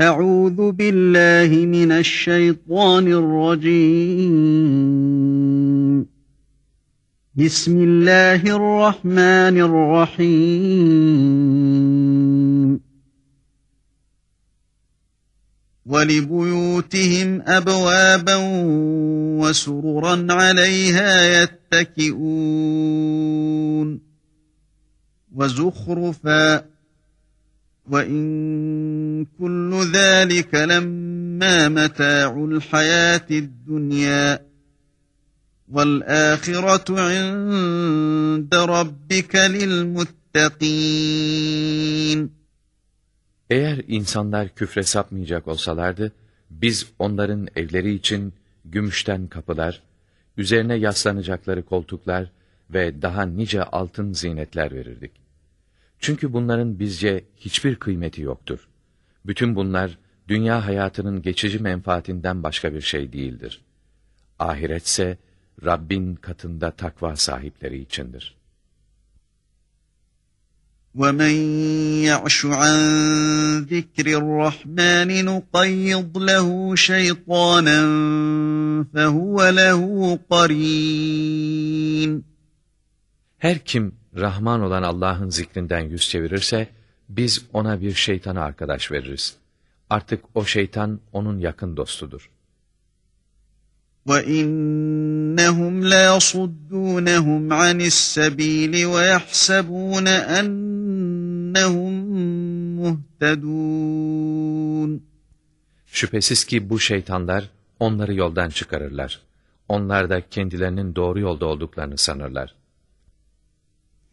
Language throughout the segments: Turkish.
أعوذ بالله من الشيطان الرجيم. بسم الله الرحمن الرحيم. ولبيوتهم أبوابا وسررا عليها يتكئون. وزخرفا وَاِنْ كُلُّ ذَٰلِكَ لَمَّا مَتَاعُ الْحَيَاةِ الدُّنْيَا وَالْآخِرَةُ عِنْدَ رَبِّكَ لِلْمُتَّقِينَ Eğer insanlar küfre sapmayacak olsalardı, biz onların evleri için gümüşten kapılar, üzerine yaslanacakları koltuklar ve daha nice altın zinetler verirdik. Çünkü bunların bizce hiçbir kıymeti yoktur. Bütün bunlar dünya hayatının geçici menfaatinden başka bir şey değildir. Ahiretse Rabbin katında takva sahipleri içindir. وَمَنْ يَعْشُ عَنْ ذِكْرِ الرَّحْمَنِ نُقَيِّضْ لَهُ شَيْطَانًا فَهُوَ لَهُ قَرِينٌ Her kim Rahman olan Allah'ın zikrinden yüz çevirirse, biz ona bir şeytana arkadaş veririz. Artık o şeytan onun yakın dostudur. وَإِنَّهُمْ لَيَصُدُّونَهُمْ عَنِ السَّبِيلِ وَيَحْسَبُونَ أَنَّهُمْ مُهْتَدُونَ Şüphesiz ki bu şeytanlar onları yoldan çıkarırlar. Onlar da kendilerinin doğru yolda olduklarını sanırlar.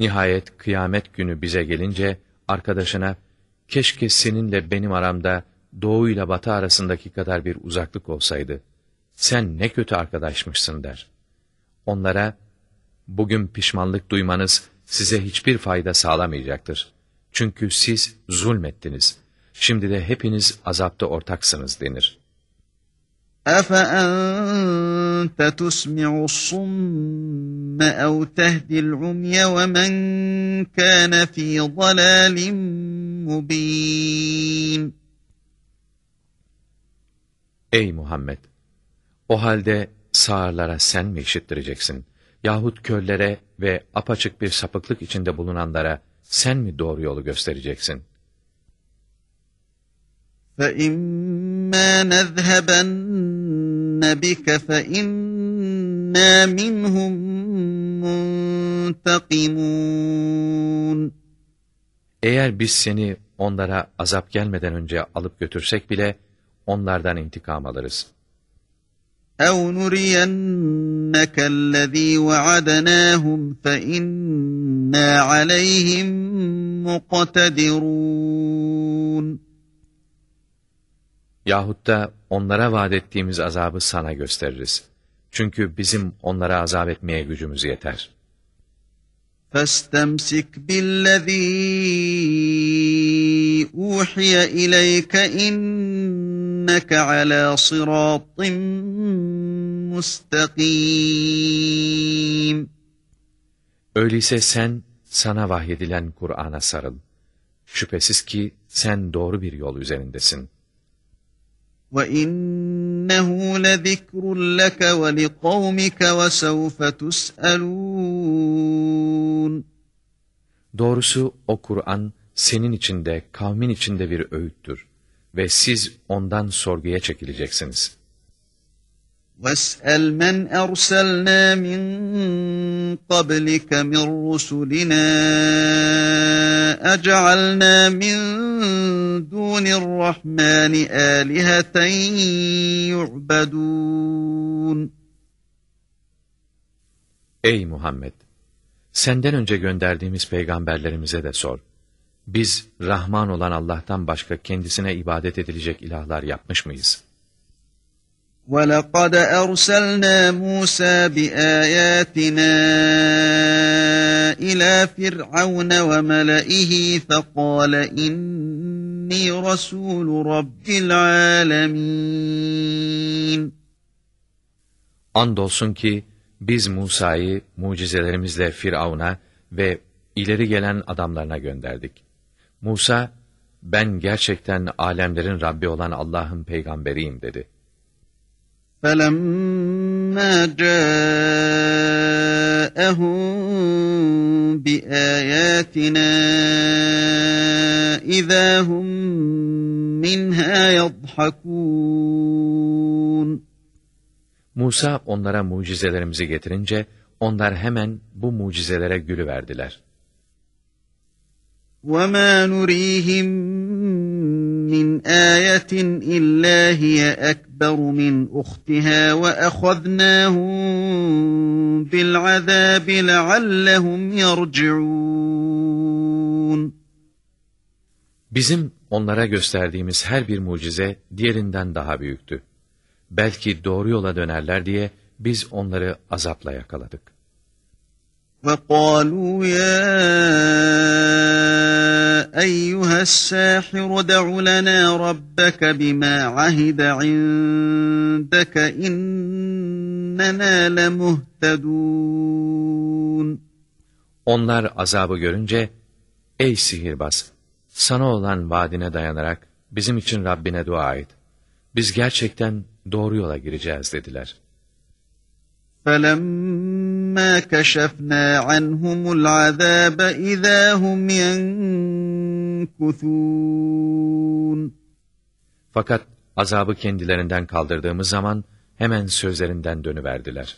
Nihayet kıyamet günü bize gelince arkadaşına keşke seninle benim aramda doğu ile batı arasındaki kadar bir uzaklık olsaydı. Sen ne kötü arkadaşmışsın der. Onlara bugün pişmanlık duymanız size hiçbir fayda sağlamayacaktır. Çünkü siz zulmettiniz. Şimdi de hepiniz azapta ortaksınız denir. أَفَأَنْتَ تُسْمِعُ الصُّمَّ أَوْ تَهْدِي الْعُمْيَ وَمَنْ كَانَ فِي ضَلَالٍ مُبِينٍ Ey Muhammed! O halde sağırlara sen mi işittireceksin? Yahut körlere ve apaçık bir sapıklık içinde bulunanlara sen mi doğru yolu göstereceksin? فَإِمَّا نَذْهَبَنَّ بِكَ فَإِنَّا مِنْهُمْ مُنْتَقِمُونَ Eğer biz seni onlara azap gelmeden önce alıp götürsek bile onlardan intikam alırız. اَوْ نُرِيَنَّكَ الَّذ۪ي وَعَدَنَاهُمْ فَاِنَّا عَلَيْهِمْ مُقْتَدِرُونَ Yahut da onlara vaat ettiğimiz azabı sana gösteririz. Çünkü bizim onlara azap etmeye gücümüz yeter. فَاسْتَمْسِكْ بِالَّذ۪ي اُوحِيَ اِلَيْكَ اِنَّكَ عَلَى صِرَاطٍ مُسْتَقِيمٍ Öyleyse sen sana vahyedilen Kur'an'a sarıl. Şüphesiz ki sen doğru bir yol üzerindesin. وَإِنَّهُ لَذِكْرٌ لَكَ وَلِقَوْمِكَ وَسَوْفَ تُسْأَلُونَ Doğrusu o Kur'an senin içinde, kavmin içinde bir öğüttür ve siz ondan sorguya çekileceksiniz. وَاسْأَلْ مَنْ أَرْسَلْنَا مِنْ قَبْلِكَ مِنْ رُسُلِنَا أَجَعَلْنَا مِنْ دُونِ الرَّحْمَنِ آلِهَةً يُعْبَدُونَ Ey Muhammed! Senden önce gönderdiğimiz peygamberlerimize de sor. Biz Rahman olan Allah'tan başka kendisine ibadet edilecek ilahlar yapmış mıyız?' وَلَقَدْ أَرْسَلْنَا مُوسَى بِآيَاتِنَا إِلَى فِرْعَوْنَ وَمَلَئِهِ فَقَالَ إِنِّي رَسُولُ رَبِّ الْعَالَمِينَ Andolsun ki biz Musa'yı mucizelerimizle Firavun'a ve ileri gelen adamlarına gönderdik. Musa, ben gerçekten alemlerin Rabbi olan Allah'ın peygamberiyim dedi. فَلَمَّا جَاءَهُم بِآيَاتِنَا اِذَا هُمْ مِنْهَا يَضْحَكُونَ Musa onlara mucizelerimizi getirince, onlar hemen bu mucizelere gülüverdiler. وَمَا نُرِيهِمْ min ayetin illa hiye ekberu min uhtiha ve ehadnâhum bil azâbi leallehum yerci'ûn. Bizim onlara gösterdiğimiz her bir mucize diğerinden daha büyüktü. Belki doğru yola dönerler diye biz onları azapla yakaladık. وَقَالُوا يَا أَيُّهَا السَّاحِرُ دَعُ لَنَا رَبَّكَ بِمَا عَهِدَ عِندَكَ إِنَّنَا لَمُهْتَدُونَ Onlar azabı görünce, ey sihirbaz, sana olan vaadine dayanarak bizim için Rabbine dua et. Biz gerçekten doğru yola gireceğiz dediler. فَلَمَّا كَشَفْنَا عَنْهُمُ الْعَذَابَ اِذَا هُمْ يَنْكُثُونَ Fakat azabı kendilerinden kaldırdığımız zaman hemen sözlerinden dönüverdiler.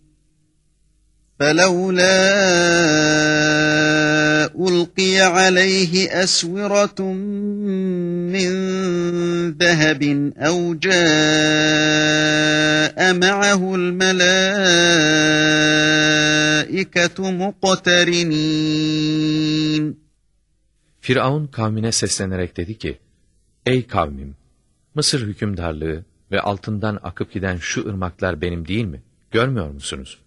فَلَوْلَا أُلْقِيَ عَلَيْهِ أَسْوِرَةٌ مِّن ذَهَبٍ أَوْ جَاءَ مَعَهُ الْمَلَائِكَةُ مُقْتَرِنِينَ Firavun kavmine seslenerek dedi ki, Ey kavmim! Mısır hükümdarlığı ve altından akıp giden şu ırmaklar benim değil mi? Görmüyor musunuz?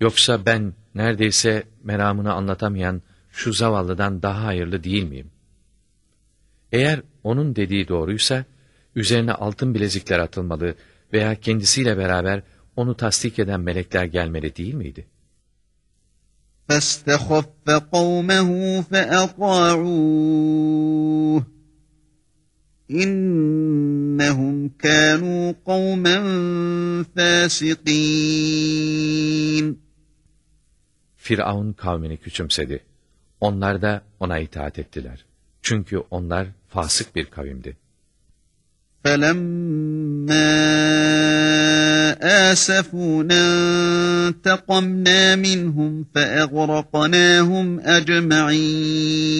Yoksa ben neredeyse meramını anlatamayan şu zavallıdan daha hayırlı değil miyim? Eğer onun dediği doğruysa, üzerine altın bilezikler atılmalı veya kendisiyle beraber onu tasdik eden melekler gelmeli değil miydi? فَاسْتَخَفَّ قَوْمَهُ فَأَطَاعُوهُ إِنَّهُمْ كَانُوا قَوْمًا فَاسِقِينَ Firavun kavmini küçümsedi. Onlar da ona itaat ettiler. Çünkü onlar fasık bir kavimdi. فَلَمَّا آسَفُونَا انْتَقَمْنَا مِنْهُمْ فَأَغْرَقْنَاهُمْ أَجْمَعِينَ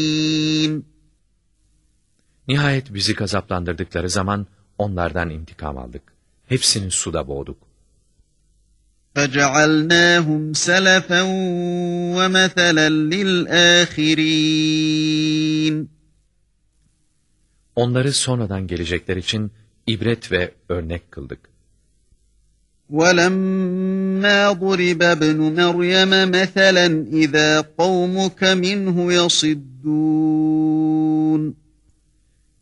Nihayet bizi gazaplandırdıkları zaman onlardan intikam aldık. Hepsini suda boğduk. فَجَعَلْنَاهُمْ سَلَفًا وَمَثَلًا لِلْآخِرِينَ Onları sonradan gelecekler için ibret ve örnek kıldık. وَلَمَّا ضُرِبَ ابْنُ مَرْيَمَ مَثَلًا إِذَا قَوْمُكَ مِنْهُ يَصِدُّونَ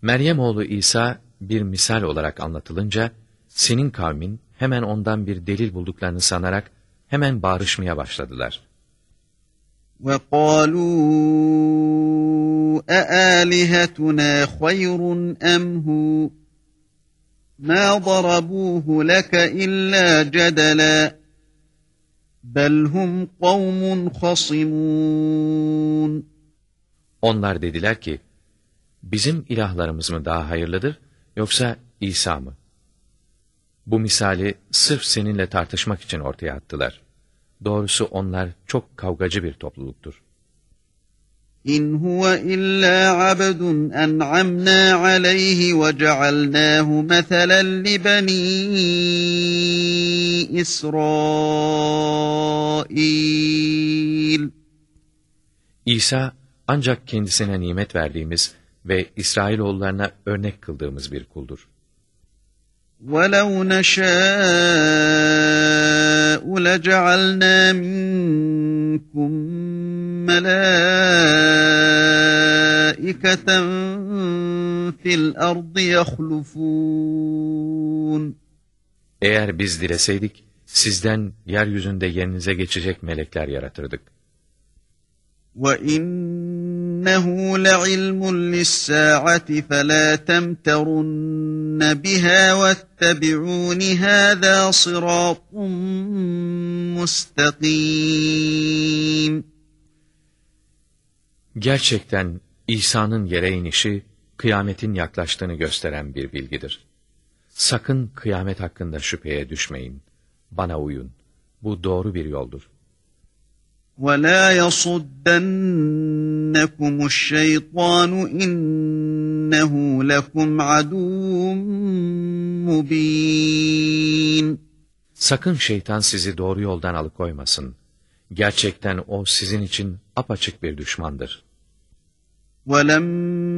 Meryem oğlu İsa bir misal olarak anlatılınca, senin kavmin hemen ondan bir delil bulduklarını sanarak hemen bağırışmaya başladılar. وَقَالُوا أَآلِهَتُنَا خَيْرٌ أَمْ هُوَ مَا ضَرَبُوهُ لَكَ إِلَّا جَدَلًا بَلْ هُمْ قَوْمٌ خَصِمُونَ Onlar dediler ki, bizim ilahlarımız mı daha hayırlıdır, yoksa İsa mı? Bu misali sırf seninle tartışmak için ortaya attılar. Doğrusu onlar çok kavgacı bir topluluktur. İn huve illa abdun en'amna aleyhi ve cealnahu meselen li beni İsrail. İsa ancak kendisine nimet verdiğimiz ve İsrailoğullarına örnek kıldığımız bir kuldur. وَلَوْ نَشَاءُ لَجَعَلْنَا مِنْكُمْ مَلَائِكَةً فِي الْأَرْضِ يَخْلُفُونَ Eğer biz dileseydik, sizden yeryüzünde yerinize geçecek melekler yaratırdık. innehu le'ilmun lissaati fela temterunne biha vettebi'uni hâzâ sıratun mustakîm. Gerçekten İsa'nın yere inişi, kıyametin yaklaştığını gösteren bir bilgidir. Sakın kıyamet hakkında şüpheye düşmeyin. Bana uyun. Bu doğru bir yoldur. وَلَا يَصُدَّنَّكُمُ الشَّيْطَانُ اِنَّهُ لَكُمْ عَدُوٌ مُب۪ينٌ Sakın şeytan sizi doğru yoldan alıkoymasın. Gerçekten o sizin için apaçık bir düşmandır. وَلَمَّا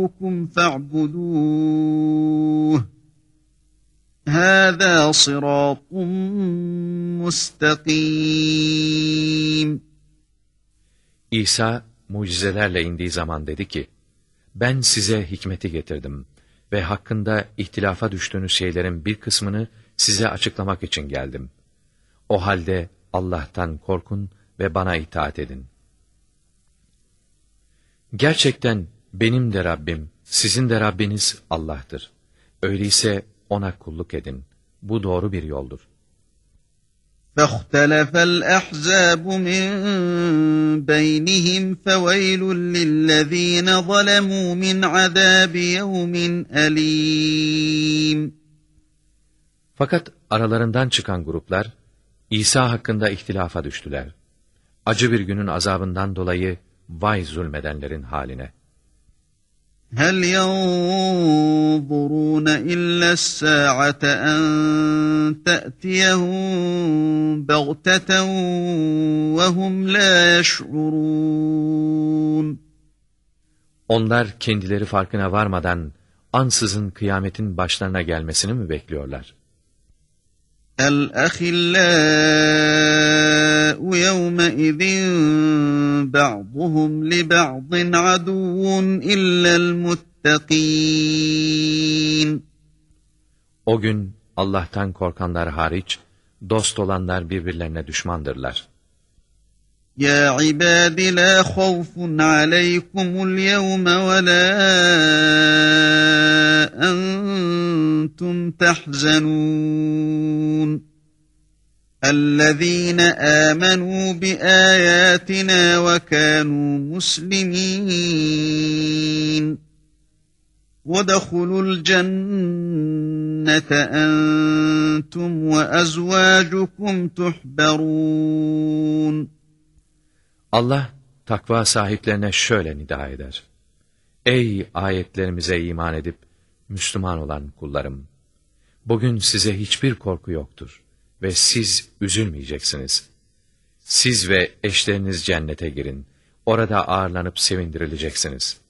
Rabbukum fa'buduh. Hâzâ sıratun mustakim. İsa mucizelerle indiği zaman dedi ki, ben size hikmeti getirdim ve hakkında ihtilafa düştüğünüz şeylerin bir kısmını size açıklamak için geldim. O halde Allah'tan korkun ve bana itaat edin. Gerçekten benim de Rabbim, sizin de Rabbiniz Allah'tır. Öyleyse O'na kulluk edin. Bu doğru bir yoldur. فَاخْتَلَفَ الْأَحْزَابُ مِنْ بَيْنِهِمْ فَوَيْلٌ لِلَّذ۪ينَ ظَلَمُوا مِنْ عَذَابِ يَوْمٍ أَلِيمٍ Fakat aralarından çıkan gruplar, İsa hakkında ihtilafa düştüler. Acı bir günün azabından dolayı, Vay zulmedenlerin haline. هَلْ يَنْظُرُونَ إِلَّا السَّاعَةَ أَنْ تَأْتِيَهُمْ بَغْتَةً وَهُمْ لَا يَشْعُرُونَ Onlar kendileri farkına varmadan ansızın kıyametin başlarına gelmesini mi bekliyorlar? الْأَخِلَّاءُ يَوْمَئِذٍ بَعْضُهُمْ لِبَعْضٍ عَدُوٌّ إِلَّا الْمُتَّقِينَ O gün Allah'tan korkanlar hariç, dost olanlar birbirlerine düşmandırlar. يا عباد لا خوف عليكم اليوم ولا أنتم تحزنون الذين آمنوا بآياتنا وكانوا مسلمين ودخلوا الجنة أنتم وأزواجكم تحبرون Allah takva sahiplerine şöyle nida eder. Ey ayetlerimize iman edip Müslüman olan kullarım! Bugün size hiçbir korku yoktur ve siz üzülmeyeceksiniz. Siz ve eşleriniz cennete girin. Orada ağırlanıp sevindirileceksiniz.''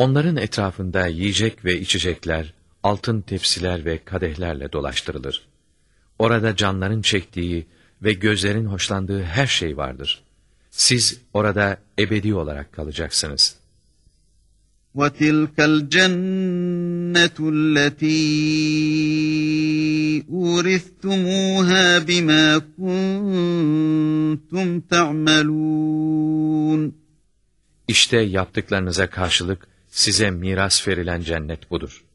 Onların etrafında yiyecek ve içecekler, altın tepsiler ve kadehlerle dolaştırılır. Orada canların çektiği ve gözlerin hoşlandığı her şey vardır. Siz orada ebedi olarak kalacaksınız. وَتِلْكَ الْجَنَّةُ الَّتِي أُورِثْتُمُوهَا بِمَا كُنْتُمْ تَعْمَلُونَ İşte yaptıklarınıza karşılık size miras verilen cennet budur.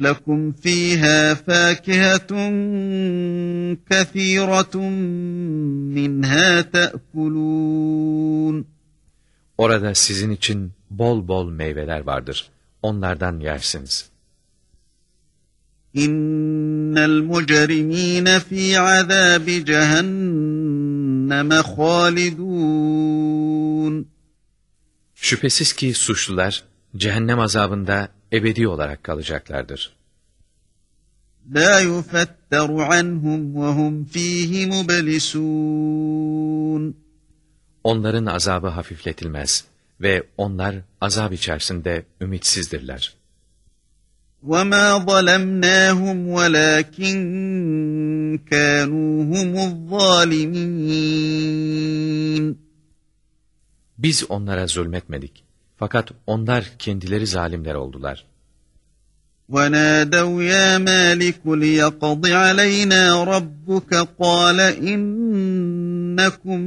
لَكُمْ فِيهَا فَاكِهَةٌ كَثِيرَةٌ مِّنْهَا تَأْكُلُونَ Orada sizin için bol bol meyveler vardır. Onlardan yersiniz. İnnel mucrimîne fî azâbi cehenneme halidûn. Şüphesiz ki suçlular cehennem azabında ebedi olarak kalacaklardır. La yufetteru anhum ve hum fîhî mubelisûn. Onların azabı hafifletilmez ve onlar azap içerisinde ümitsizdirler. وَمَا ظَلَمْنَاهُمْ وَلَكِنْ كَانُوا هُمُ الظَّالِمِينَ Biz onlara zulmetmedik. Fakat onlar kendileri zalimler oldular. وَنَادَوْا يَا مَالِكُ لِيَقْضِ عَلَيْنَا رَبُّكَ قَالَ إِنَّكُمْ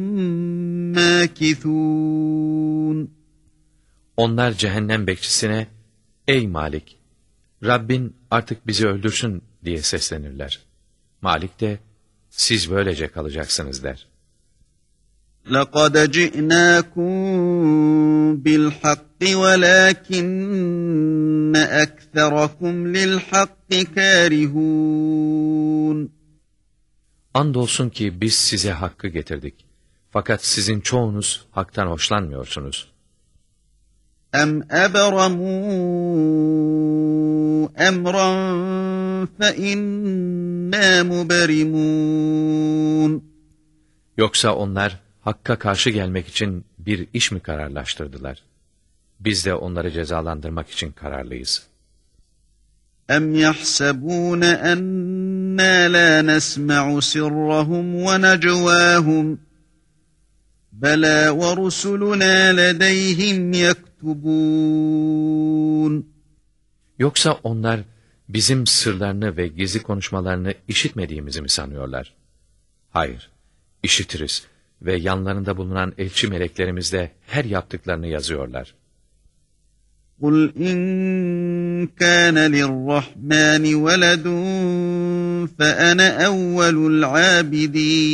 مَاكِثُونَ Onlar cehennem bekçisine, ''Ey Malik, Rabbin artık bizi öldürsün.'' diye seslenirler. Malik de, ''Siz böylece kalacaksınız.'' der. لَقَدْ جِئْنَاكُمْ بِالْحَقِّ وَلَكِنَّ أَكْثَرَكُمْ لِلْحَقِّ كَارِهُونَ Andolsun ki biz size hakkı getirdik. Fakat sizin çoğunuz haktan hoşlanmıyorsunuz. أَمْ أَبْرَمُوا أَمْرًا فَإِنَّا مُبَرِمُونَ Yoksa onlar hakka karşı gelmek için bir iş mi kararlaştırdılar? Biz de onları cezalandırmak için kararlıyız. أَمْ يَحْسَبُونَ أَنَّا لَا نَسْمَعُ سِرَّهُمْ وَنَجْوَاهُمْ بَلَا وَرُسُلُنَا لَدَيْهِمْ يَكْتُبُونَ Yoksa onlar bizim sırlarını ve gizli konuşmalarını işitmediğimizi mi sanıyorlar? Hayır, işitiriz ve yanlarında bulunan elçi meleklerimiz de her yaptıklarını yazıyorlar. قُلْ إِنْ كَانَ لِلرَّحْمَنِ وَلَدٌ فَأَنَا أَوَّلُ الْعَابِدِينَ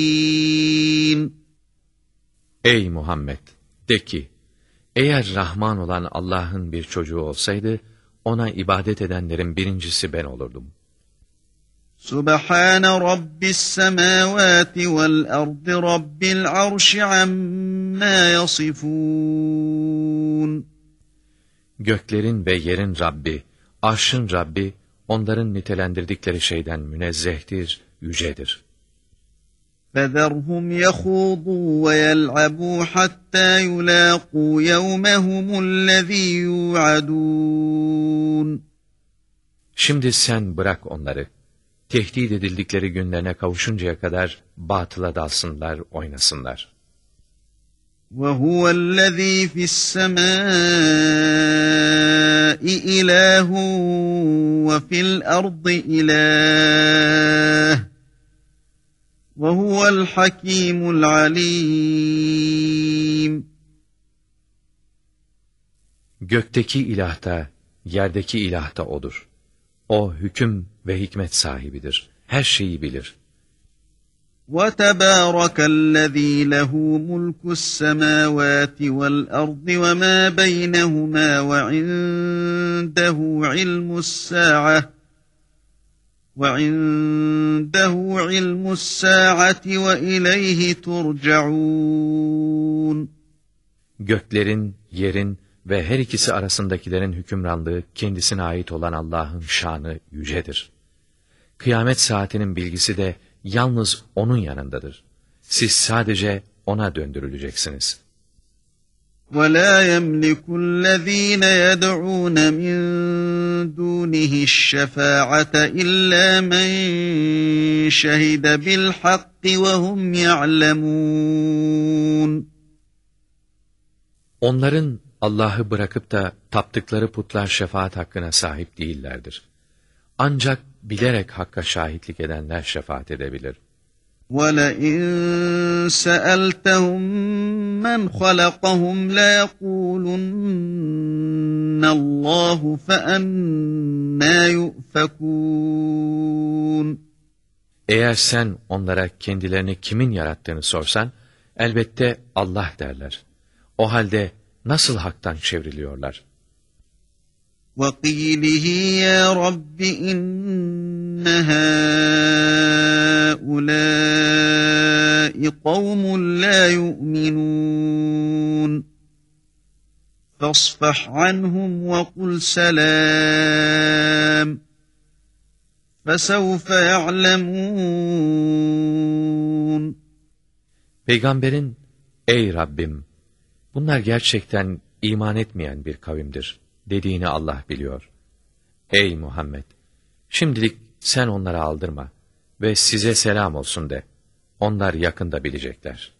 Ey Muhammed! De ki, eğer Rahman olan Allah'ın bir çocuğu olsaydı, ona ibadet edenlerin birincisi ben olurdum. سُبْحَانَ رَبِّ السَّمَاوَاتِ وَالْأَرْضِ رَبِّ الْعَرْشِ عَمَّا يَصِفُونَ Göklerin ve yerin Rabbi, arşın Rabbi, onların nitelendirdikleri şeyden münezzehtir, yücedir. فَذَرْهُمْ يَخُوضُوا وَيَلْعَبُوا حَتَّى يُلَاقُوا يَوْمَهُمُ الَّذ۪ي يُوعَدُونَ Şimdi sen bırak onları. Tehdit edildikleri günlerine kavuşuncaya kadar batıla dalsınlar, oynasınlar. وَهُوَ الَّذ۪ي فِي السَّمَاءِ إِلَٰهٌ وَفِي الْأَرْضِ إِلَٰهٌ وَهُوَ الْحَك۪يمُ الْعَل۪يمُ Gökteki ilah da, yerdeki ilah da O'dur. O hüküm ve hikmet sahibidir. Her şeyi bilir. وَتَبَارَكَ الَّذ۪ي لَهُ مُلْكُ السَّمَاوَاتِ وَالْأَرْضِ وَمَا بَيْنَهُمَا وَعِنْدَهُ عِلْمُ السَّاعَةِ وَعِنْدَهُ عِلْمُ السَّاعَةِ وَإِلَيْهِ تُرْجَعُونَ Göklerin, yerin ve her ikisi arasındakilerin hükümranlığı kendisine ait olan Allah'ın şanı yücedir. Kıyamet saatinin bilgisi de yalnız O'nun yanındadır. Siz sadece O'na döndürüleceksiniz.'' ولا يملك الذين يدعون من دونه الشفاعة إلا من شهد بالحق وهم يعلمون Onların Allah'ı bırakıp da taptıkları putlar şefaat hakkına sahip değillerdir. Ancak bilerek hakka şahitlik edenler şefaat edebilir. وَلَئِنْ سَأَلْتَهُمْ مَنْ خَلَقَهُمْ لَيَقُولُنَّ اللّٰهُ فَأَنَّا يُؤْفَكُونَ Eğer sen onlara kendilerini kimin yarattığını sorsan, elbette Allah derler. O halde nasıl haktan çevriliyorlar? وَقِيلِهِ يَا رَبِّ إِنَّ هَؤُلَاءِ قَوْمٌ لَا يُؤْمِنُونَ فَاصْفَحْ عَنْهُمْ وَقُلْ سَلَامٌ فَسَوْفَ يَعْلَمُونَ Peygamberin, ey Rabbim, Bunlar gerçekten iman etmeyen bir kavimdir dediğini Allah biliyor. Ey Muhammed! Şimdilik sen onlara aldırma ve size selam olsun de. Onlar yakında bilecekler.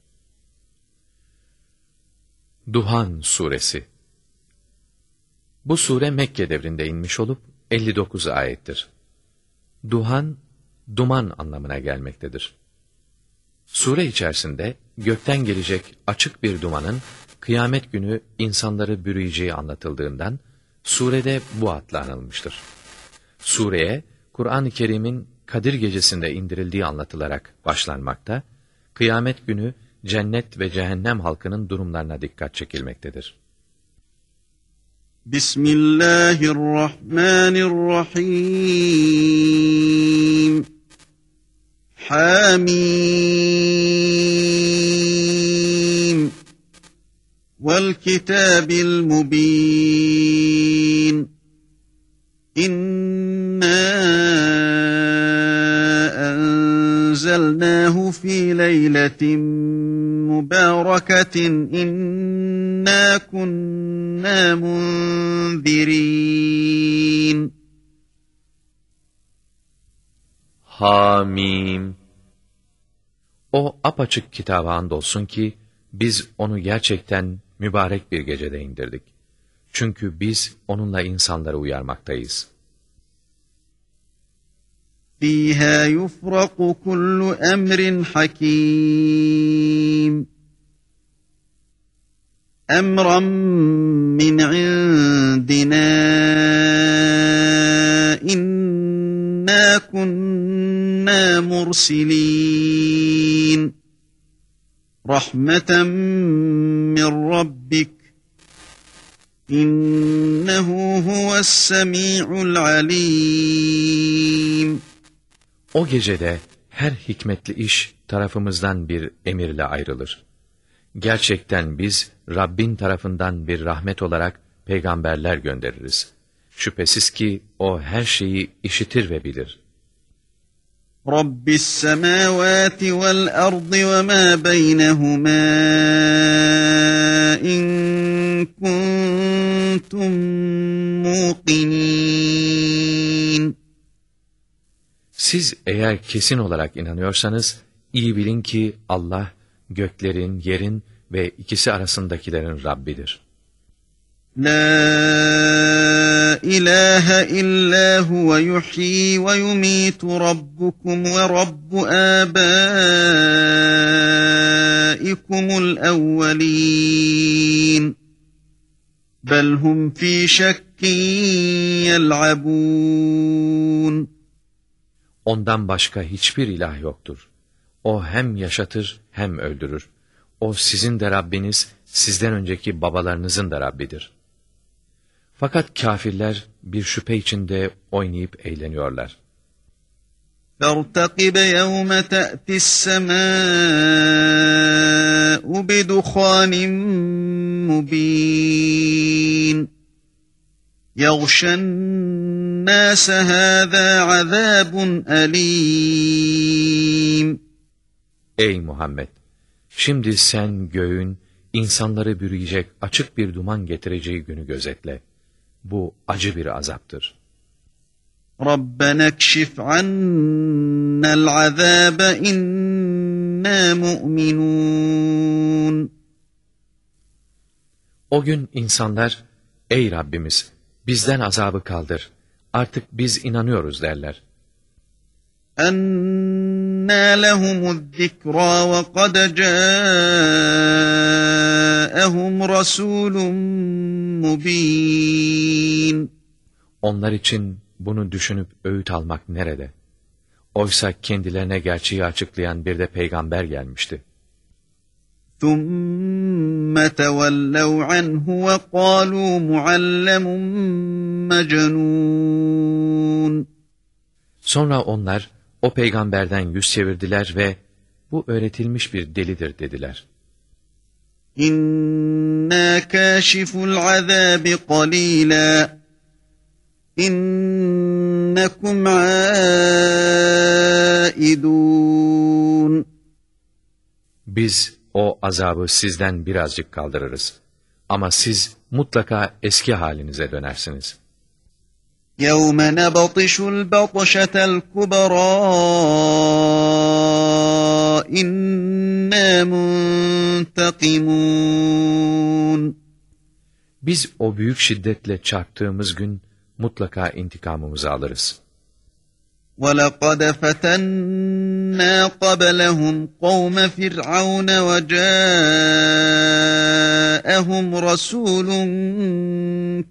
Duhan Suresi Bu sure Mekke devrinde inmiş olup 59 ayettir. Duhan, duman anlamına gelmektedir. Sure içerisinde gökten gelecek açık bir dumanın kıyamet günü insanları bürüyeceği anlatıldığından surede bu adla anılmıştır. Sureye Kur'an-ı Kerim'in Kadir gecesinde indirildiği anlatılarak başlanmakta, kıyamet günü cennet ve cehennem halkının durumlarına dikkat çekilmektedir. Bismillahirrahmanirrahim. Hamim. Vel kitabil mubin. أنزلناه في ليلة مباركة إنا كنا منذرين Hamim O apaçık kitaba andolsun ki biz onu gerçekten mübarek bir gecede indirdik. Çünkü biz onunla insanları uyarmaktayız. فيها يفرق كل أمر حكيم أمرا من عندنا إنا كنا مرسلين rahmeten min rabbik. İnnehu huves semi'ul alim. O gecede her hikmetli iş tarafımızdan bir emirle ayrılır. Gerçekten biz Rabbin tarafından bir rahmet olarak peygamberler göndeririz. Şüphesiz ki o her şeyi işitir ve bilir.'' رَبِّ السَّمَاوَاتِ وَالْأَرْضِ وَمَا بَيْنَهُمَا إِن كُنتُم مُّوقِنِينَ siz eğer kesin olarak inanıyorsanız, iyi bilin ki Allah, göklerin, yerin ve ikisi arasındakilerin Rabbidir. La ilahe illa huve yuhyi ve yumitu rabbukum ve rabbu âbâikumul evvelîn. Bel hum fî şekkin yel'abûn. Ondan başka hiçbir ilah yoktur. O hem yaşatır hem öldürür. O sizin de Rabbiniz, sizden önceki babalarınızın da Rabbidir. Fakat kafirler bir şüphe içinde oynayıp eğleniyorlar. فارتقب يوم تأتي السماء بدخان مبين يغشى الناس هذا عذاب أليم Ey Muhammed! Şimdi sen göğün insanları bürüyecek açık bir duman getireceği günü gözetle. Bu acı bir azaptır. Rabbena kşif annel azâbe inna mu'minun. O gün insanlar, ey Rabbimiz bizden azabı kaldır, artık biz inanıyoruz derler. أَنَّا لَهُمُ الذِّكْرَى وَقَدْ جَاءَهُمْ رَسُولٌ مُبِينٌ Onlar için bunu düşünüp öğüt almak nerede? Oysa kendilerine gerçeği açıklayan bir de peygamber gelmişti. ثُمَّ تَوَلَّوْا عَنْهُ وَقَالُوا مُعَلَّمٌ مَجْنُونَ Sonra onlar o peygamberden yüz çevirdiler ve bu öğretilmiş bir delidir dediler. İnna kâşiful azâbi qalîlâ. İnnekum âidûn. Biz o azabı sizden birazcık kaldırırız. Ama siz mutlaka eski halinize dönersiniz. يَوْمَ نَبَطِشُ الْبَطْشَةَ الْكُبْرَى إِنَّا مُنْتَقِمُونَ Biz o büyük şiddetle çarptığımız gün mutlaka intikamımızı alırız. وَلَقَدْ فَتَنَّا قَبْلَهُمْ قَوْمَ فِرْعَوْنَ وَجَاءَهُمْ رَسُولٌ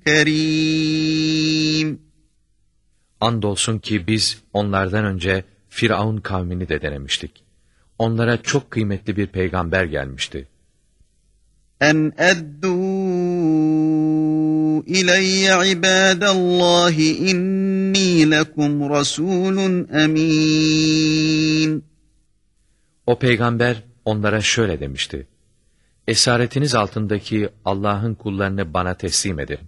كَرِيمٌ Andolsun ki biz onlardan önce Firavun kavmini de denemiştik. Onlara çok kıymetli bir peygamber gelmişti. En eddu ileyye ibadallahi inni lekum rasulun emin. O peygamber onlara şöyle demişti. Esaretiniz altındaki Allah'ın kullarını bana teslim edin.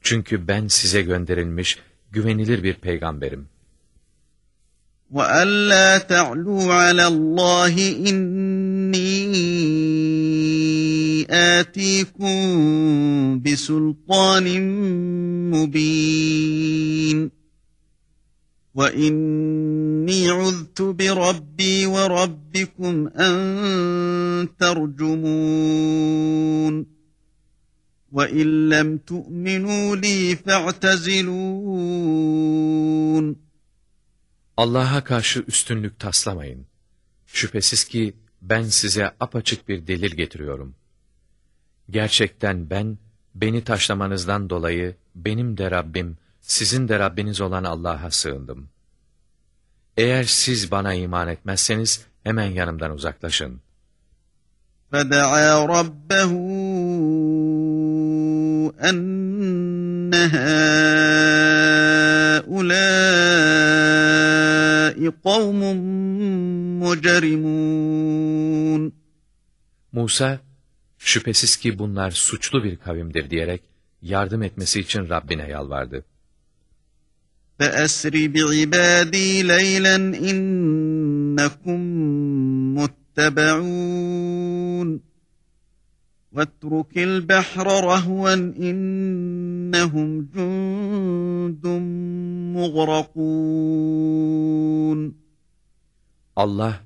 Çünkü ben size gönderilmiş güvenilir bir peygamberim. وَأَلَّا تَعْلُوا عَلَى اللّٰهِ اِنِّي آتِيكُمْ بِسُلْطَانٍ مُّبِينٍ وَإِنِّي عُذْتُ بِرَبِّي وَرَبِّكُمْ أَن تَرْجُمُونَ وَإِنْ لَمْ تُؤْمِنُوا لِي فَاعْتَزِلُونَ Allah'a karşı üstünlük taslamayın. Şüphesiz ki ben size apaçık bir delil getiriyorum. Gerçekten ben, beni taşlamanızdan dolayı benim de Rabbim, sizin de Rabbiniz olan Allah'a sığındım. Eğer siz bana iman etmezseniz hemen yanımdan uzaklaşın. فَدَعَا رَبَّهُ أَنَّ هَٰؤُلَاءِ قَوْمٌ مُجْرِمُونَ Musa, şüphesiz ki bunlar suçlu bir kavimdir diyerek yardım etmesi için Rabbine yalvardı. فَأَسْرِ بِعِبَادِي لَيْلًا إِنَّكُمْ مُتَّبَعُونَ وَاتْرُكِ الْبَحْرَ رَهْوًا إِنَّهُمْ جُنْدٌ مُغْرَقُونَ Allah,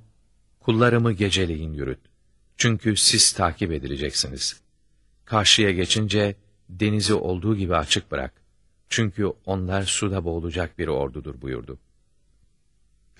kullarımı geceleyin yürüt. Çünkü siz takip edileceksiniz. Karşıya geçince denizi olduğu gibi açık bırak. Çünkü onlar suda boğulacak bir ordudur buyurdu.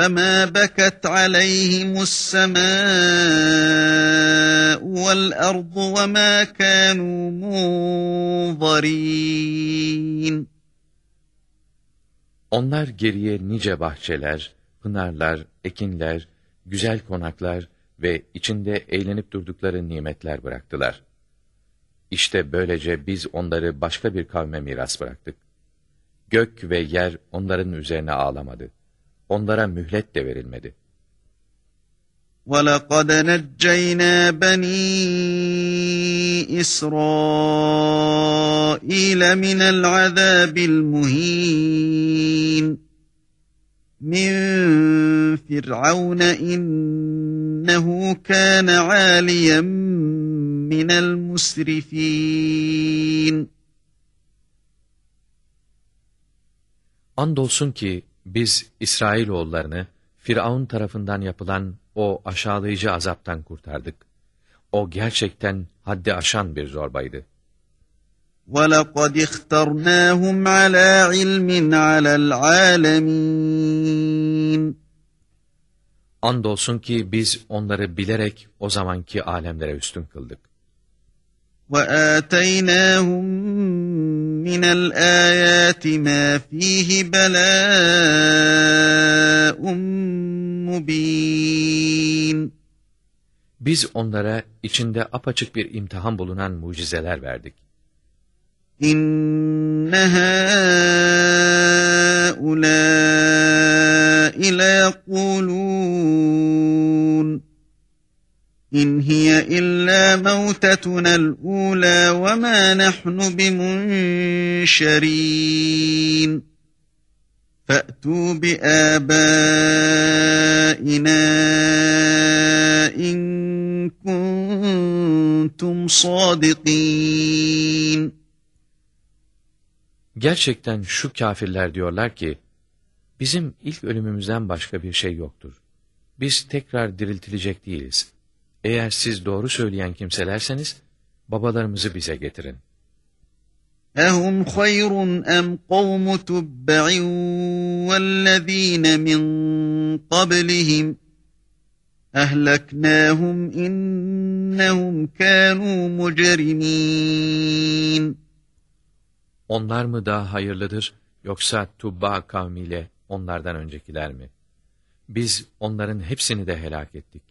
فَمَا بَكَتْ عَلَيْهِمُ السَّمَاءُ وَالْأَرْضُ وَمَا كَانُوا مُنظَرِينَ Onlar geriye nice bahçeler, pınarlar, ekinler, güzel konaklar ve içinde eğlenip durdukları nimetler bıraktılar. İşte böylece biz onları başka bir kavme miras bıraktık. Gök ve yer onların üzerine ağlamadı. Onlara mühlet de verilmedi. وَلَقَدْ نَجَّيْنَا بَنِي إِسْرَائِيلَ مِنَ الْعَذَابِ الْمُهِينِ مِنْ فِرْعَوْنَ إِنَّهُ كَانَ عَالِيًا مِنَ الْمُسْرِفِينَ Andolsun ki biz İsrailoğullarını Firavun tarafından yapılan o aşağılayıcı azaptan kurtardık. O gerçekten haddi aşan bir zorbaydı. وَلَقَدْ اخْتَرْنَاهُمْ عَلَى عِلْمٍ عَلَى الْعَالَمِينَ Andolsun ki biz onları bilerek o zamanki alemlere üstün kıldık. وَآتَيْنَاهُمْ مِنَ الْآيَاتِ مَا فِيهِ بَلَاءٌ مُبِينٌ Biz onlara içinde apaçık bir imtihan bulunan mucizeler verdik. İnne hâulâi leyekulûn. İn hiye illâ mevtetunel ûlâ ve mâ nahnu bimunşerîn. فَأْتُوا بِآبَائِنَا اِنْ كُنْتُمْ صَادِقِينَ Gerçekten şu kafirler diyorlar ki, bizim ilk ölümümüzden başka bir şey yoktur. Biz tekrar diriltilecek değiliz. Eğer siz doğru söyleyen kimselerseniz, babalarımızı bize getirin. اَهُمْ خَيْرٌ اَمْ قَوْمُ تُبَّعٍ وَالَّذ۪ينَ مِنْ قَبْلِهِمْ اَهْلَكْنَاهُمْ اِنَّهُمْ كَانُوا مُجْرِم۪ينَ Onlar mı daha hayırlıdır, yoksa Tubba kavmiyle onlardan öncekiler mi? Biz onların hepsini de helak ettik.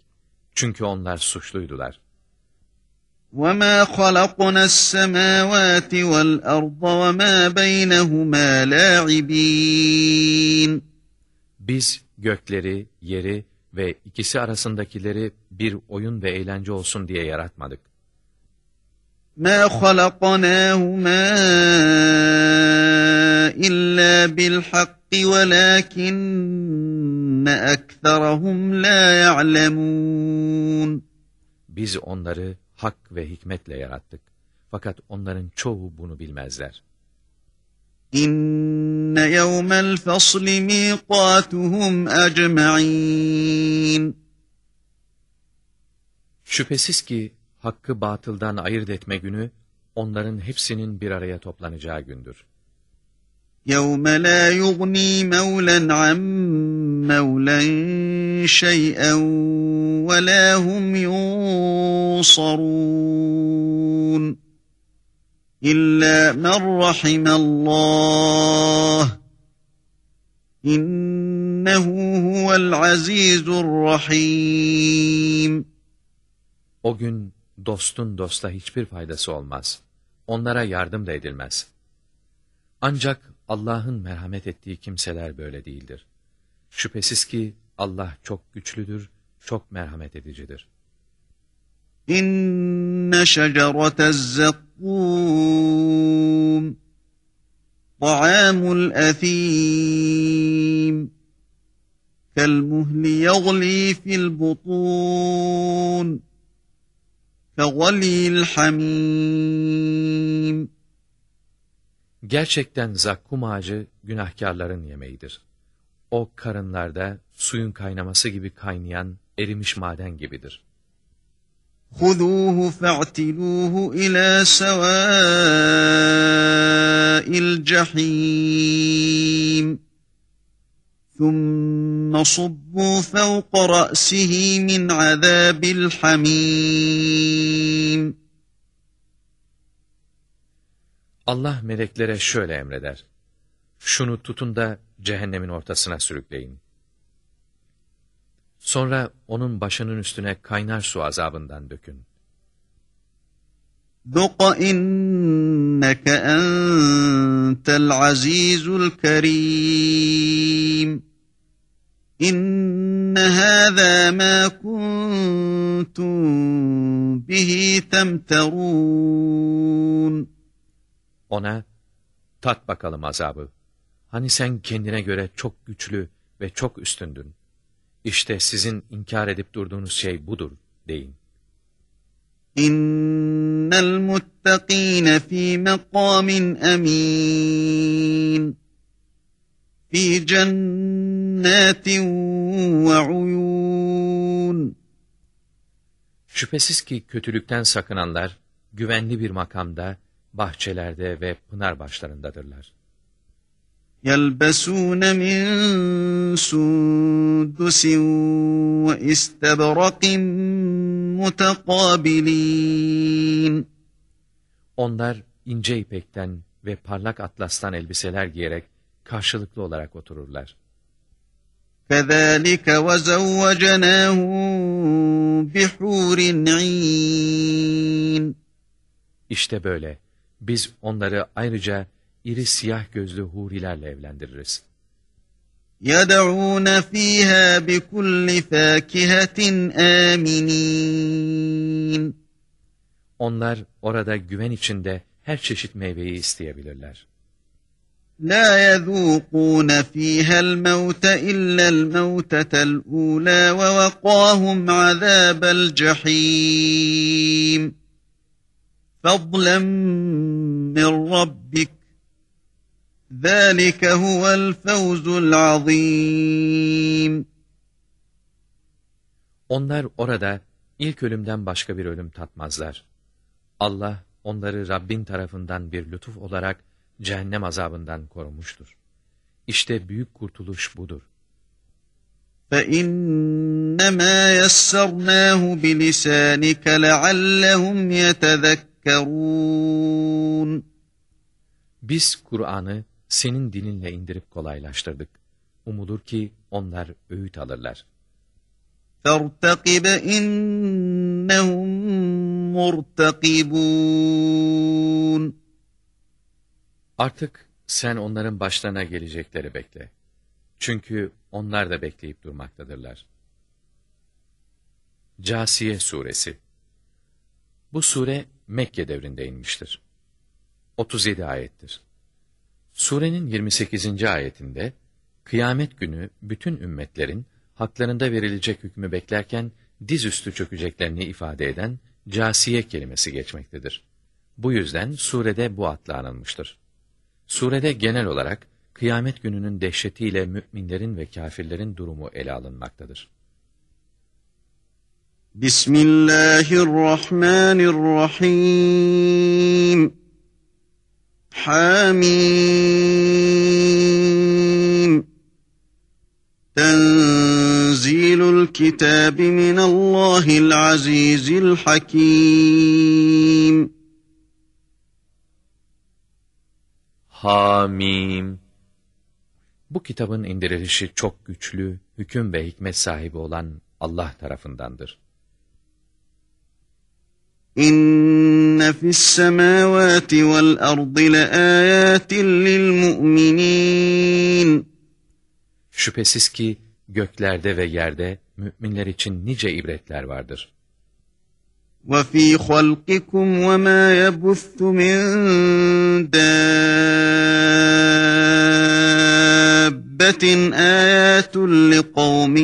Çünkü onlar suçluydular. وَمَا خَلَقْنَا السَّمَاوَاتِ وَالْأَرْضَ وَمَا بَيْنَهُمَا لَاعِبِينَ Biz gökleri, yeri ve ikisi arasındakileri bir oyun ve eğlence olsun diye yaratmadık. مَا خَلَقْنَاهُمَا إِلَّا بِالْحَقِّ وَلَكِنَّ أَكْثَرَهُمْ لَا يَعْلَمُونَ Biz onları hak ve hikmetle yarattık. Fakat onların çoğu bunu bilmezler. İnne yevmel fasli miqatuhum ecma'in. Şüphesiz ki hakkı batıldan ayırt etme günü onların hepsinin bir araya toplanacağı gündür. يَوْمَ لَا يُغْنِي مَوْلًا عَنْ مَوْلًا شَيْئًا وَلَا هُمْ يُنصَرُونَ إِلَّا مَنْ رَحِمَ اللّٰهِ إِنَّهُ هُوَ الْعَزِيزُ الرَّحِيمُ O gün dostun dosta hiçbir faydası olmaz. Onlara yardım da edilmez. Ancak Allah'ın merhamet ettiği kimseler böyle değildir. Şüphesiz ki Allah çok güçlüdür, çok merhamet edicidir. İnne şecerete zekkum Ta'amul ethim Kelmuhli yagli fil butun Kegalil hamim Gerçekten zakkum ağacı günahkarların yemeğidir. O karınlarda suyun kaynaması gibi kaynayan erimiş maden gibidir. خُذُوهُ فَاعْتِلُوهُ إِلَى سَوَاءِ الْجَحِيمِ ثُمَّ صبوا فوق رأسه من عذاب الحميم Allah meleklere şöyle emreder. Şunu tutun da cehennemin ortasına sürükleyin. Sonra onun başının üstüne kaynar su azabından dökün. Duqa inneke entel azizul kerim. İnne hâzâ mâ kuntum bihi temterûn. Ona, tat bakalım azabı. Hani sen kendine göre çok güçlü ve çok üstündün. İşte sizin inkar edip durduğunuz şey budur, deyin. İnnel muttakine fî mekâmin emîn. Fî cennetin ve uyûn. Şüphesiz ki kötülükten sakınanlar, güvenli bir makamda, bahçelerde ve pınar başlarındadırlar. يَلْبَسُونَ مِنْ سُنْدُسٍ وَإِسْتَبْرَقٍ مُتَقَابِلِينَ Onlar ince ipekten ve parlak atlastan elbiseler giyerek karşılıklı olarak otururlar. كَذَٰلِكَ وَزَوَّجَنَاهُمْ بِحُورٍ عِينٍ İşte böyle. Biz onları ayrıca iri siyah gözlü hurilerle evlendiririz. يَدْعُونَ ف۪يهَا بِكُلِّ فَاكِهَةٍ آمِنِينَ Onlar orada güven içinde her çeşit meyveyi isteyebilirler. لَا يَذُوقُونَ ف۪يهَا الْمَوْتَ إِلَّا الْمَوْتَةَ الْأُولَى وَوَقَاهُمْ عَذَابَ الْجَحِيمِ فَضْلًا مِّنْ رَبِّكَ ذَٰلِكَ هُوَ الْفَوْزُ الْعَظِيمُ Onlar orada ilk ölümden başka bir ölüm tatmazlar. Allah onları Rabbin tarafından bir lütuf olarak cehennem azabından korumuştur. İşte büyük kurtuluş budur. فَاِنَّمَا يَسَّرْنَاهُ بِلِسَانِكَ لَعَلَّهُمْ يَتَذَكَّرُونَ Biz Kur'an'ı senin dininle indirip kolaylaştırdık. Umulur ki onlar öğüt alırlar. فَارْتَقِبْ اِنَّهُمْ مُرْتَقِبُونَ Artık sen onların başlarına gelecekleri bekle. Çünkü onlar da bekleyip durmaktadırlar. Casiye Suresi Bu sure Mekke devrinde inmiştir. 37 ayettir. Surenin 28. ayetinde, kıyamet günü bütün ümmetlerin haklarında verilecek hükmü beklerken dizüstü çökeceklerini ifade eden casiye kelimesi geçmektedir. Bu yüzden surede bu adla anılmıştır. Surede genel olarak kıyamet gününün dehşetiyle müminlerin ve kafirlerin durumu ele alınmaktadır. Bismillahirrahmanirrahim. Hamim. Tenzilul kitabi minallahil azizil hakim. Hamim. Bu kitabın indirilişi çok güçlü, hüküm ve hikmet sahibi olan Allah tarafındandır. İnne fis semavati vel ardı leayatin lil mu'minin. Şüphesiz ki göklerde ve yerde müminler için nice ibretler vardır. وَفِي خَلْقِكُمْ وَمَا يَبُثُّ مِنْ دَابَّةٍ آيَاتٌ لِقَوْمٍ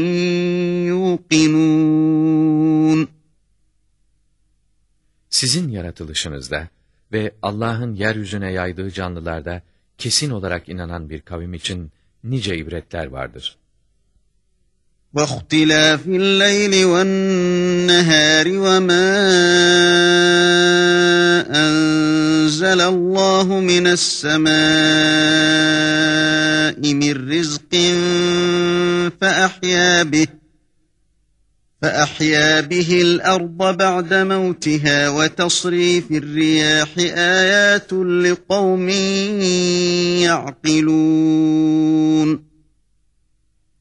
يُوقِنُونَ Sizin yaratılışınızda ve Allah'ın yeryüzüne yaydığı canlılarda kesin olarak inanan bir kavim için nice ibretler vardır. وَاخْتِلَافِ اللَّيْلِ وَالنَّهَارِ وَمَا أَنزَلَ اللَّهُ مِنَ السَّمَاءِ مِنْ رِزْقٍ فأحيا به فأحيا به الأرض بعد موتها وتصريف الرياح آيات لقوم يعقلون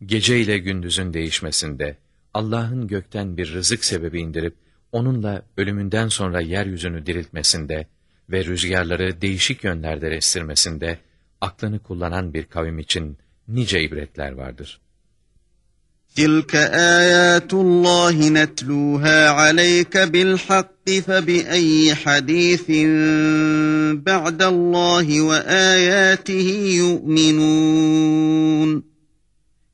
Gece ile gündüzün değişmesinde, Allah'ın gökten bir rızık sebebi indirip, onunla ölümünden sonra yeryüzünü diriltmesinde ve rüzgarları değişik yönlerde estirmesinde, aklını kullanan bir kavim için nice ibretler vardır. تِلْكَ آيَاتُ اللّٰهِ نَتْلُوهَا عَلَيْكَ بِالْحَقِّ فَبِأَيِّ حَد۪يثٍ بَعْدَ اللّٰهِ وَآيَاتِهِ يُؤْمِنُونَ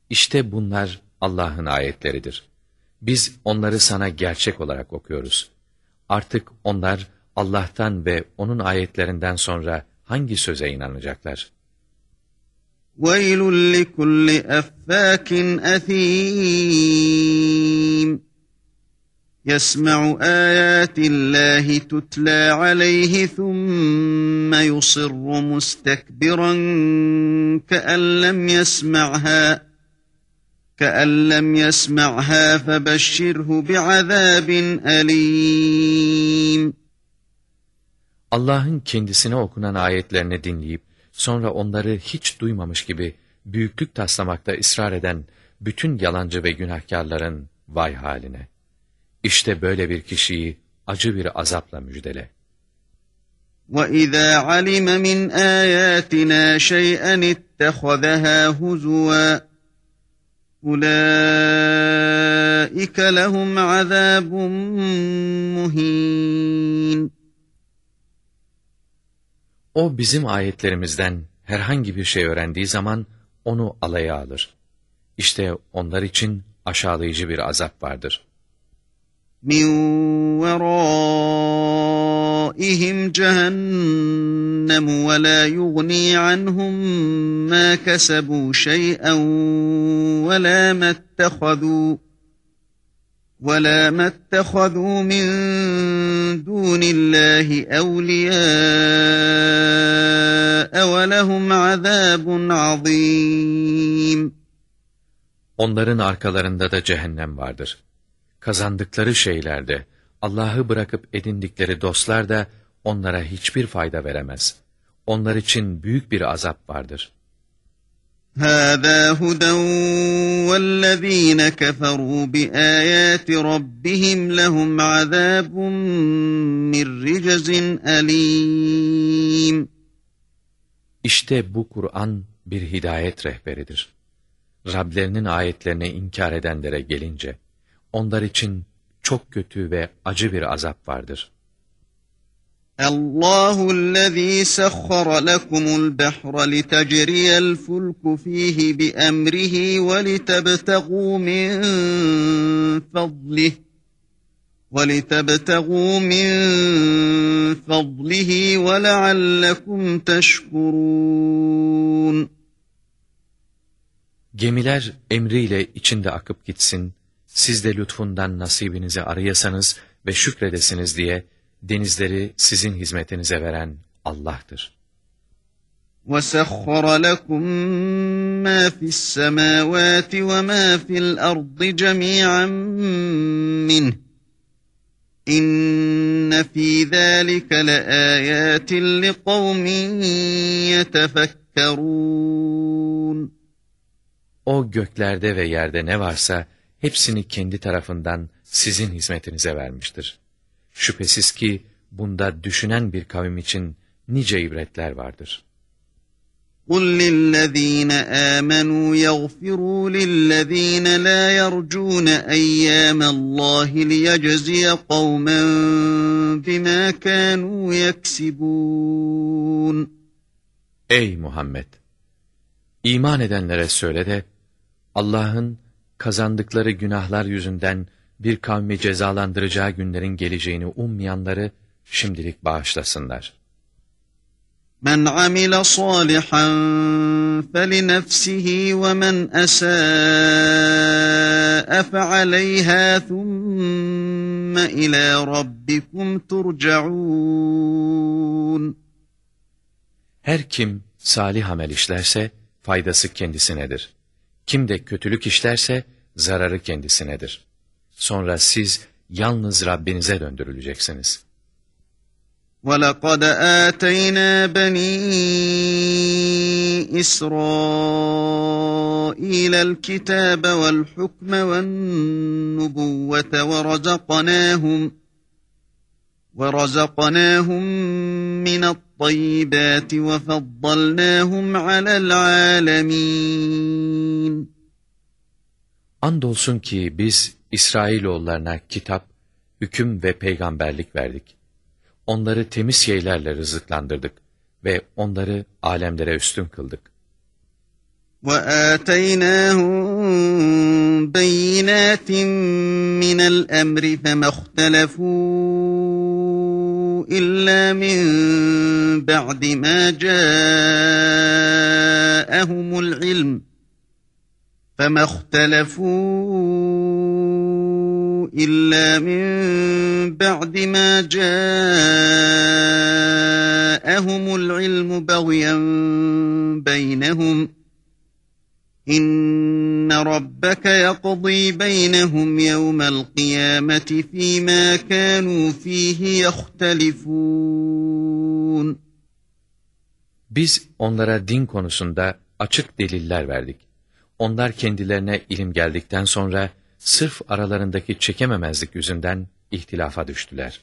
İşte bunlar Allah'ın ayetleridir. Biz onları sana gerçek olarak okuyoruz. Artık onlar Allah'tan ve O'nun ayetlerinden sonra hangi söze inanacaklar? وَيْلٌ لِكُلِّ أَفَّاكٍ أَثِيمٍ. يَسْمَعُ آيَاتِ اللّٰهِ تُتْلَى عَلَيْهِ ثُمَّ يُصِرُّ مُسْتَكْبِرًا كَأَنْ لَمْ يَسْمَعْهَا كَأَنْ لَمْ يَسْمَعْهَا فَبَشِّرْهُ بِعَذَابٍ أَلِيمٍ. Allah'ın kendisine okunan ayetlerini dinleyip, sonra onları hiç duymamış gibi büyüklük taslamakta ısrar eden bütün yalancı ve günahkarların vay haline. İşte böyle bir kişiyi acı bir azapla müjdele. وَإِذَا عَلِمَ مِنْ آيَاتِنَا شَيْئًا اتَّخَذَهَا هُزُوًا أُولَٰئِكَ لَهُمْ عَذَابٌ مُهِينٌ O bizim ayetlerimizden herhangi bir şey öğrendiği zaman onu alaya alır. İşte onlar için aşağılayıcı bir azap vardır. مِنْ وَرَائِهِمْ جَهَنَّمُ وَلَا يُغْنِي عَنْهُمْ مَا كَسَبُوا شَيْئًا وَلَا مَا اتَّخَذُوا وَلَا مَا اتَّخَذُوا مِنْ دُونِ اللّٰهِ أَوْلِيَاءَ وَلَهُمْ عَذَابٌ عَظِيمٌ Onların arkalarında da cehennem vardır. Kazandıkları şeylerde Allah'ı bırakıp edindikleri dostlar da onlara hiçbir fayda veremez. Onlar için büyük bir azap vardır. هَذَا هُدًى وَالَّذ۪ينَ كَفَرُوا بِآيَاتِ رَبِّهِمْ لَهُمْ عَذَابٌ مِّنْ رِجَزٍ أَلِيمٌ İşte bu Kur'an bir hidayet rehberidir. Rablerinin ayetlerini inkar edenlere gelince, onlar için çok kötü ve acı bir azap vardır. الله الذي سخر لكم البحر لتجري الفلك فيه بأمره ولتبتغوا من فضله ولتبتغوا من فضله ولعلكم تشكرون Gemiler emriyle içinde akıp gitsin, siz de lütfundan nasibinizi arayasanız ve şükredesiniz diye denizleri sizin hizmetinize veren Allah'tır. وَسَخَّرَ لَكُم مَّا فِي السَّمَاوَاتِ وَمَا فِي الْأَرْضِ جَمِيعًا مِّنْهِ إِنَّ فِي ذَٰلِكَ لَآيَاتٍ لِقَوْمٍ يَتَفَكَّرُونَ O göklerde ve yerde ne varsa hepsini kendi tarafından sizin hizmetinize vermiştir. Şüphesiz ki bunda düşünen bir kavim için nice ibretler vardır. قُلْ لِلَّذ۪ينَ آمَنُوا يَغْفِرُوا لِلَّذ۪ينَ لَا يَرْجُونَ اَيَّامَ اللّٰهِ لِيَجْزِيَ قَوْمًا بِمَا كَانُوا يَكْسِبُونَ Ey Muhammed! İman edenlere söyle de, Allah'ın kazandıkları günahlar yüzünden bir kavmi cezalandıracağı günlerin geleceğini ummayanları şimdilik bağışlasınlar. Men amile salihan feli nefsihi ve men esâe fe aleyhâ thumme ilâ rabbikum turcaûn. Her kim salih amel işlerse faydası kendisinedir. Kim de kötülük işlerse zararı kendisinedir. Sonra siz yalnız Rabbinize döndürüleceksiniz. وَلَقَدْ آتَيْنَا بَنِي إِسْرَائِيلَ الْكِتَابَ وَالْحُكْمَ وَالنُّبُوَّةَ وَرَزَقْنَاهُمْ وَرَزَقْنَاهُمْ مِنَ الطَّيِّبَاتِ وَفَضَّلْنَاهُمْ عَلَى الْعَالَمِينَ Andolsun ki biz İsrailoğullarına kitap, hüküm ve peygamberlik verdik. Onları temiz şeylerle rızıklandırdık ve onları alemlere üstün kıldık. وَآتَيْنَاهُمْ بَيِّنَاتٍ مِّنَ الْأَمْرِ فَمَا اخْتَلَفُوا إِلَّا مِنْ بَعْدِ مَا جَاءَهُمُ الْعِلْمُ فَمَا اخْتَلَفُوا إِلَّا مِنْ بَعْدِ مَا جَاءَهُمُ الْعِلْمُ بَغْيًا بَيْنَهُمْ إِنَّ رَبَّكَ يَقْضِي بَيْنَهُمْ يَوْمَ الْقِيَامَةِ فِيمَا كَانُوا فِيهِ يَخْتَلِفُونَ Biz onlara din konusunda açık deliller verdik. Onlar kendilerine ilim geldikten sonra sırf aralarındaki çekememezlik yüzünden ihtilafa düştüler.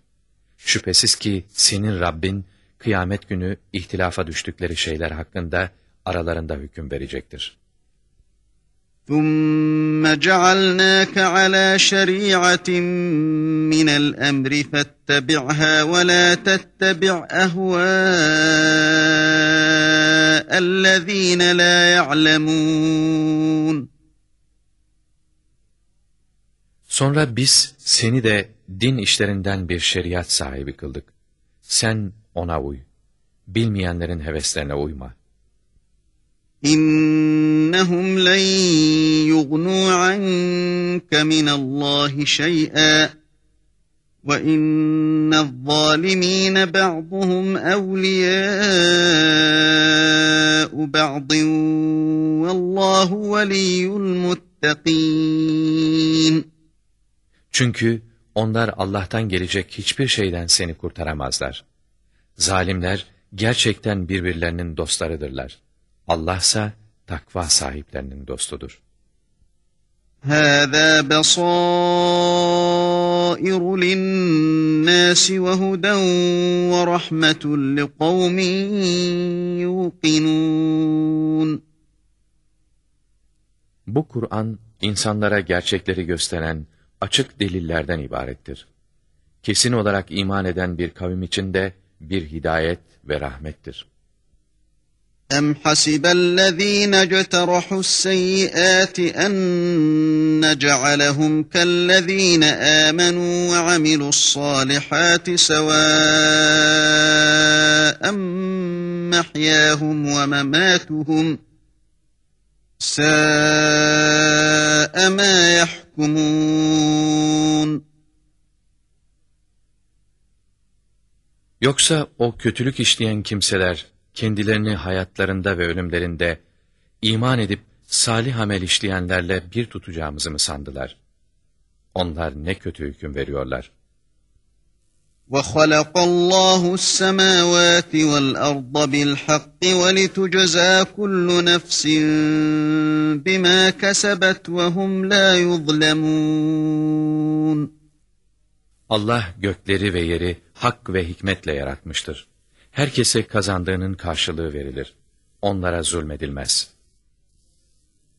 Şüphesiz ki senin Rabbin kıyamet günü ihtilafa düştükleri şeyler hakkında aralarında hüküm verecektir. ثُمَّ جَعَلْنَاكَ عَلَى شَرِيعَةٍ مِّنَ الْأَمْرِ فَاتَّبِعْهَا وَلَا تَتَّبِعْ أَهْوَاءَ الَّذ۪ينَ لَا يَعْلَمُونَ Sonra biz seni de din işlerinden bir şeriat sahibi kıldık. Sen ona uy. Bilmeyenlerin heveslerine uyma. İnnehum len yughnu anke minallahi şey'en ve innez zalimine ba'duhum evliyâ'u ba'din vallahu veliyyul muttaqin. Çünkü onlar Allah'tan gelecek hiçbir şeyden seni kurtaramazlar. Zalimler gerçekten birbirlerinin dostlarıdırlar. Allah ise takva sahiplerinin dostudur. هَذَا بَصَائِرُ لِلنَّاسِ وَهُدًى وَرَحْمَةٌ لِقَوْمٍ يُوقِنُونَ Bu Kur'an insanlara gerçekleri gösteren açık delillerden ibarettir. Kesin olarak iman eden bir kavim için de bir hidayet ve rahmettir. أَمْ حَسِبَ الَّذ۪ينَ اجْتَرَحُوا السَّيِّئَاتِ أَنْ نَجْعَلَهُمْ كَالَّذ۪ينَ آمَنُوا وَعَمِلُوا الصَّالِحَاتِ سَوَاءً مَحْيَاهُمْ وَمَمَاتُهُمْ سَاءَ مَا يَحْكُمُونَ Yoksa o kötülük işleyen kimseler kendilerini hayatlarında ve ölümlerinde iman edip salih amel işleyenlerle bir tutacağımızı mı sandılar? Onlar ne kötü hüküm veriyorlar. وَخَلَقَ اللّٰهُ السَّمَاوَاتِ وَالْأَرْضَ بِالْحَقِّ وَلِتُجْزَى كُلُّ نَفْسٍ بِمَا كَسَبَتْ وَهُمْ لَا يُظْلَمُونَ Allah gökleri ve yeri hak ve hikmetle yaratmıştır. Herkese kazandığının karşılığı verilir. Onlara zulmedilmez.''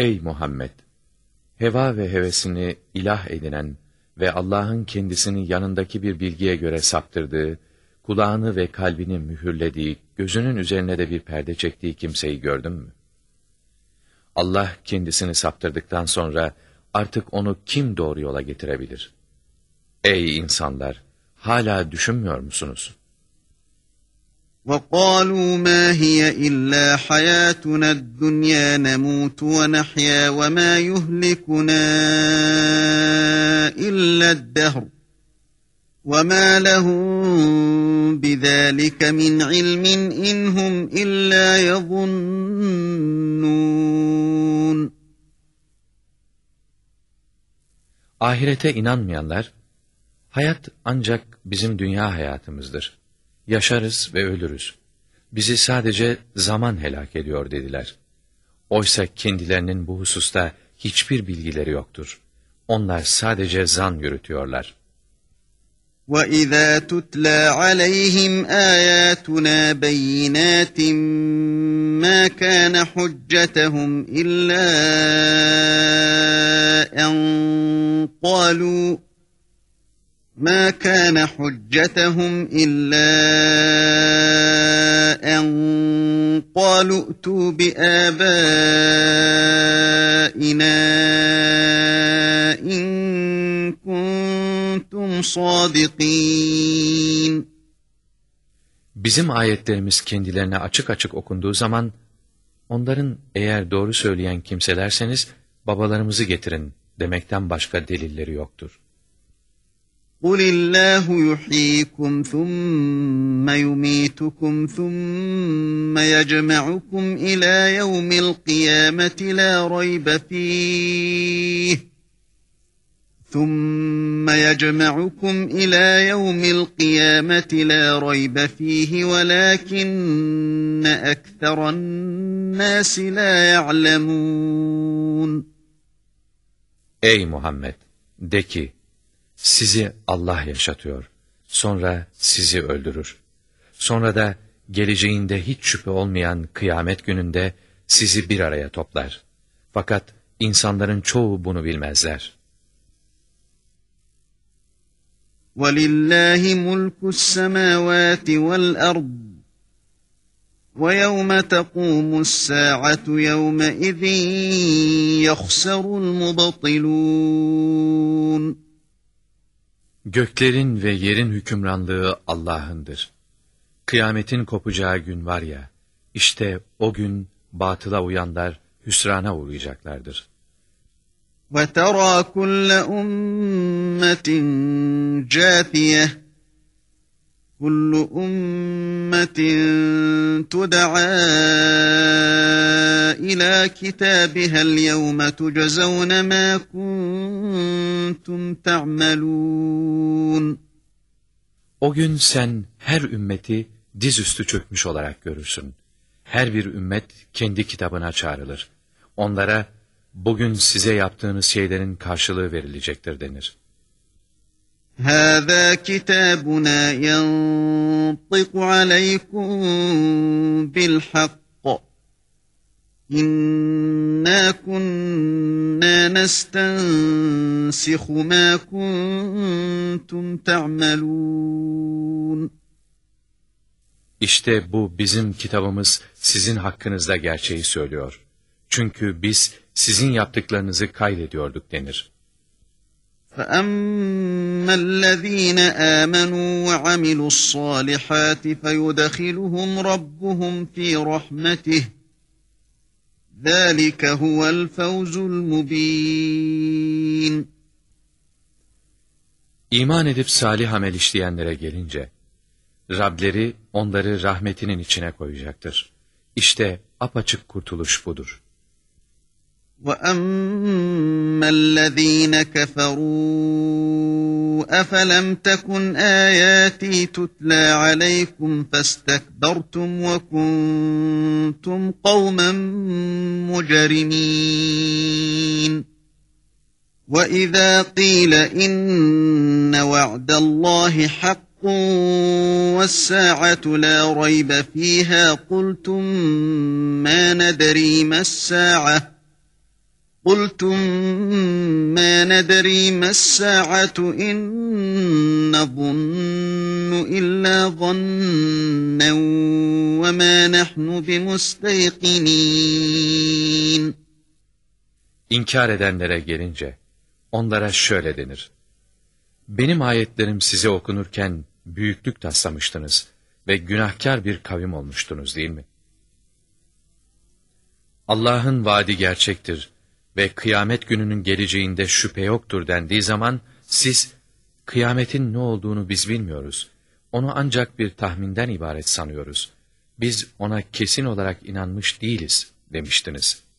Ey Muhammed! Heva ve hevesini ilah edinen ve Allah'ın kendisini yanındaki bir bilgiye göre saptırdığı, kulağını ve kalbini mühürlediği, gözünün üzerine de bir perde çektiği kimseyi gördün mü? Allah kendisini saptırdıktan sonra artık onu kim doğru yola getirebilir? Ey insanlar! Hala düşünmüyor musunuz? وَقَالُوا مَا هِيَ إِلَّا حَيَاتُنَا الدُّنْيَا نَمُوتُ وَنَحْيَا وَمَا يُهْلِكُنَا إِلَّا الدَّهْرُ وَمَا لَهُمْ بِذَٰلِكَ مِنْ عِلْمٍ إِنْ هُمْ إِلَّا يَظُنُّونَ Ahirete inanmayanlar, hayat ancak bizim dünya hayatımızdır. Yaşarız ve ölürüz. Bizi sadece zaman helak ediyor dediler. Oysa kendilerinin bu hususta hiçbir bilgileri yoktur. Onlar sadece zan yürütüyorlar. وَإِذَا تُتْلَى عَلَيْهِمْ آيَاتُنَا بَيِّنَاتٍ مَا كَانَ حُجَّتَهُمْ إِلَّا أَنْ قَالُوا ما كان حجتهم إلا أن قالوا ائتوا بآبائنا إن كنتم صادقين Bizim ayetlerimiz kendilerine açık açık okunduğu zaman, onların eğer doğru söyleyen kimselerseniz, babalarımızı getirin demekten başka delilleri yoktur. قُلِ اللّٰهُ يُحْيِيكُمْ ثُمَّ يُمِيتُكُمْ ثُمَّ يَجْمَعُكُمْ إِلَى يَوْمِ الْقِيَامَةِ لَا رَيْبَ فِيهِ ثُمَّ يَجْمَعُكُمْ إِلَى يَوْمِ الْقِيَامَةِ لَا رَيْبَ فِيهِ وَلَكِنَّ أَكْثَرَ النَّاسِ لَا يَعْلَمُونَ Muhammed! De ki, Sizi Allah yaşatıyor. Sonra sizi öldürür. Sonra da geleceğinde hiç şüphe olmayan kıyamet gününde sizi bir araya toplar. Fakat insanların çoğu bunu bilmezler. وَلِلَّهِ مُلْكُ السَّمَاوَاتِ وَالْأَرْضِ وَيَوْمَ تَقُومُ السَّاعَةُ يَوْمَئِذٍ يَخْسَرُ الْمُبَطِلُونَ Göklerin ve yerin hükümranlığı Allah'ındır. Kıyametin kopacağı gün var ya, işte o gün batıla uyanlar hüsrana uğrayacaklardır. وَتَرَى كُلَّ أُمَّةٍ جَاثِيَةٍ كُلُّ أُمَّةٍ تُدْعَى إِلَى كِتَابِهَا الْيَوْمَ تُجْزَوْنَ مَا كُنْتُمْ تَعْمَلُونَ O gün sen her ümmeti dizüstü çökmüş olarak görürsün. Her bir ümmet kendi kitabına çağrılır. Onlara bugün size yaptığınız şeylerin karşılığı verilecektir denir. هذا كتابنا ينطق عليكم بالحق إنا كنا نستنسخ ما كنتم تعملون İşte bu bizim kitabımız sizin hakkınızda gerçeği söylüyor. Çünkü biz sizin yaptıklarınızı kaydediyorduk denir. فَأَمَّا الَّذ۪ينَ آمَنُوا وَعَمِلُوا الصَّالِحَاتِ فَيُدَخِلُهُمْ رَبُّهُمْ ف۪ي رَحْمَتِهِ ذَٰلِكَ هُوَ الْفَوْزُ الْمُب۪ينَ İman edip salih amel işleyenlere gelince, Rableri onları rahmetinin içine koyacaktır. İşte apaçık kurtuluş budur. وَأَمَّا الَّذ۪ينَ كَفَرُوا أَفَلَمْ تَكُنْ آيَاتِي تُتْلَى عَلَيْكُمْ فَاسْتَكْبَرْتُمْ وَكُنْتُمْ قَوْمًا مُجْرِمِينَ وَإِذَا قِيلَ إِنَّ وَعْدَ اللّٰهِ حَقٌّ وَالسَّاعَةُ لَا رَيْبَ فِيهَا قُلْتُمْ مَا نَدْرِي مَا السَّاعَةُ قُلْتُمْ مَا نَدْرِي مَا السَّاعَةُ إِن نظن إلا ظنا وما نحن بمستيقنين İnkar edenlere gelince, onlara şöyle denir. Benim ayetlerim size okunurken büyüklük taslamıştınız ve günahkar bir kavim olmuştunuz değil mi? Allah'ın vaadi gerçektir Ve kıyamet gününün geleceğinde şüphe yoktur dendiği zaman, siz, kıyametin ne olduğunu biz bilmiyoruz. Onu ancak bir tahminden ibaret sanıyoruz. Biz ona kesin olarak inanmış değiliz demiştiniz.''